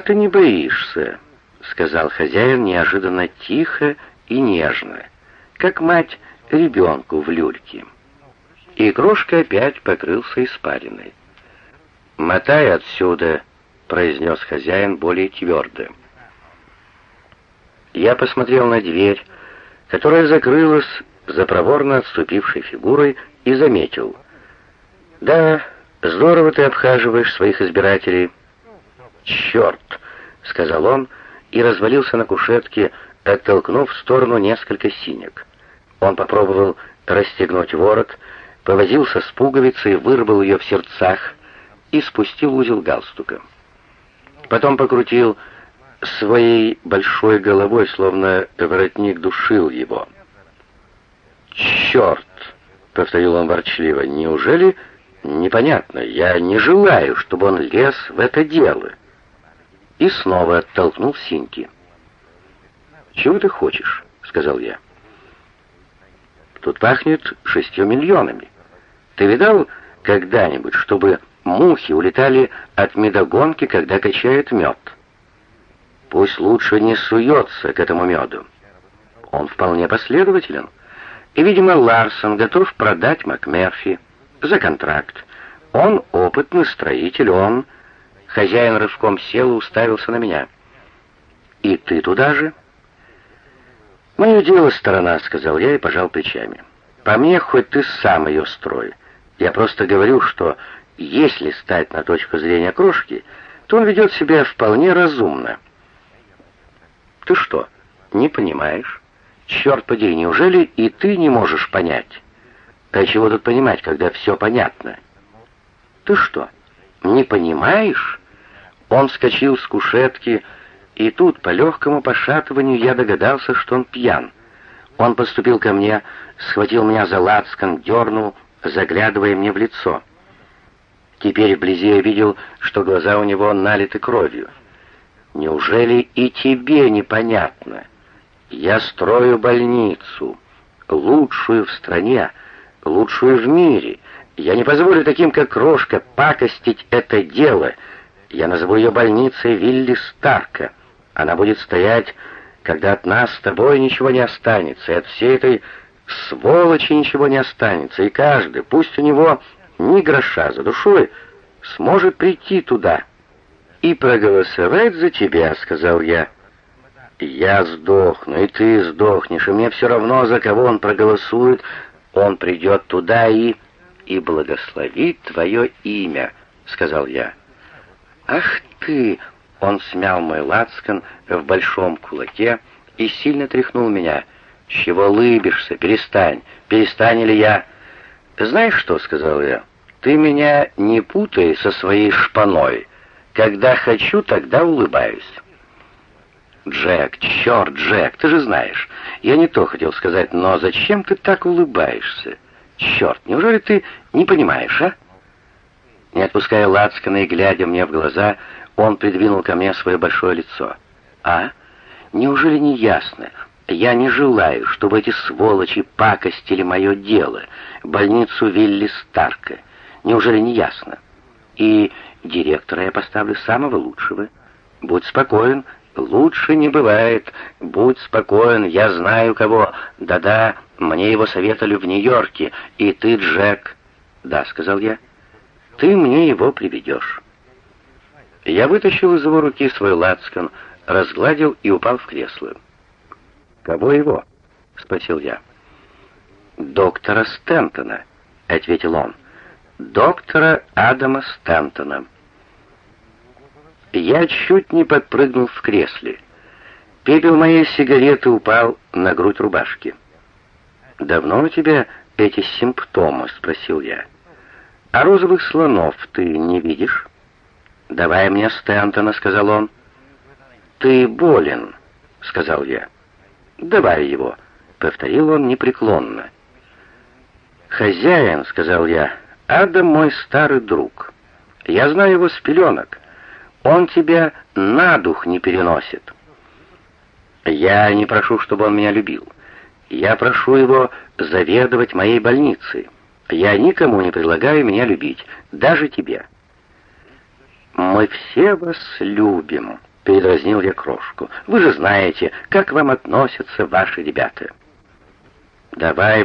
ты не боишься», — сказал хозяин неожиданно тихо и нежно, как мать ребенку в люльке. И крошка опять покрылся испариной. «Мотай отсюда», — произнес хозяин более твердо. Я посмотрел на дверь, которая закрылась за проворно отступившей фигурой, и заметил. «Да, здорово ты обхаживаешь своих избирателей». «Черт!» — сказал он и развалился на кушетке, оттолкнув в сторону несколько синек. Он попробовал расстегнуть ворот, повозился с пуговицей, вырвал ее в сердцах и спустил узел галстука. Потом покрутил своей большой головой, словно воротник душил его. «Черт!» — повторил он ворчливо. «Неужели непонятно? Я не желаю, чтобы он лез в это дело» и снова оттолкнул Синьки. «Чего ты хочешь?» — сказал я. «Тут пахнет шестью миллионами. Ты видал когда-нибудь, чтобы мухи улетали от медогонки, когда качают мед? Пусть лучше не суется к этому меду. Он вполне последователен. И, видимо, Ларсон готов продать МакМерфи за контракт. Он опытный строитель, он Хозяин рывком сел и уставился на меня. «И ты туда же?» «Мое дело сторона», — сказал я и пожал плечами. «По мне, хоть ты сам ее строй. Я просто говорю, что если стать на точку зрения крошки, то он ведет себя вполне разумно». «Ты что, не понимаешь? Черт подери, неужели и ты не можешь понять?» «А чего тут понимать, когда все понятно?» «Ты что, не понимаешь?» Он вскочил с кушетки, и тут, по легкому пошатыванию, я догадался, что он пьян. Он поступил ко мне, схватил меня за лацкан, дернул, заглядывая мне в лицо. Теперь вблизи я видел, что глаза у него налиты кровью. «Неужели и тебе непонятно? Я строю больницу, лучшую в стране, лучшую в мире. Я не позволю таким, как Крошка, пакостить это дело». Я назову ее больницей Вилли Старка. Она будет стоять, когда от нас с тобой ничего не останется, и от всей этой сволочи ничего не останется, и каждый, пусть у него ни гроша за душой, сможет прийти туда и проголосовать за тебя, — сказал я. Я сдохну, и ты сдохнешь, и мне все равно, за кого он проголосует, он придет туда и... и благословит твое имя, — сказал я. «Ах ты!» Он смял мой лацкан в большом кулаке и сильно тряхнул меня. «Чего лыбишься? Перестань! Перестань или я...» «Знаешь что?» — сказал я. «Ты меня не путай со своей шпаной. Когда хочу, тогда улыбаюсь». «Джек, черт, Джек, ты же знаешь, я не то хотел сказать, но зачем ты так улыбаешься? Черт, неужели ты не понимаешь, а?» Не отпуская лацкана и глядя мне в глаза, он придвинул ко мне свое большое лицо. «А? Неужели не ясно? Я не желаю, чтобы эти сволочи пакостили мое дело, больницу Вилли Старка. Неужели не ясно? И директора я поставлю самого лучшего. Будь спокоен, лучше не бывает. Будь спокоен, я знаю кого. Да-да, мне его советовали в Нью-Йорке. И ты, Джек...» «Да», — сказал я. Ты мне его приведешь». Я вытащил из его руки свой лацкан, разгладил и упал в кресло. «Кого его?» — спросил я. «Доктора Стентона», — ответил он. «Доктора Адама Стентона». Я чуть не подпрыгнул в кресле. Пепел моей сигареты упал на грудь рубашки. «Давно у тебя эти симптомы?» — спросил я. «А розовых слонов ты не видишь?» «Давай мне Стентона», — сказал он. «Ты болен», — сказал я. «Давай его», — повторил он непреклонно. «Хозяин», — сказал я, — «Адам мой старый друг. Я знаю его с пеленок. Он тебя на дух не переносит». «Я не прошу, чтобы он меня любил. Я прошу его заведовать моей больницей». Я никому не предлагаю меня любить, даже тебе. Мы все вас любим, — передразнил я крошку. «Вы же знаете, как к вам относятся ваши ребята». «Давай,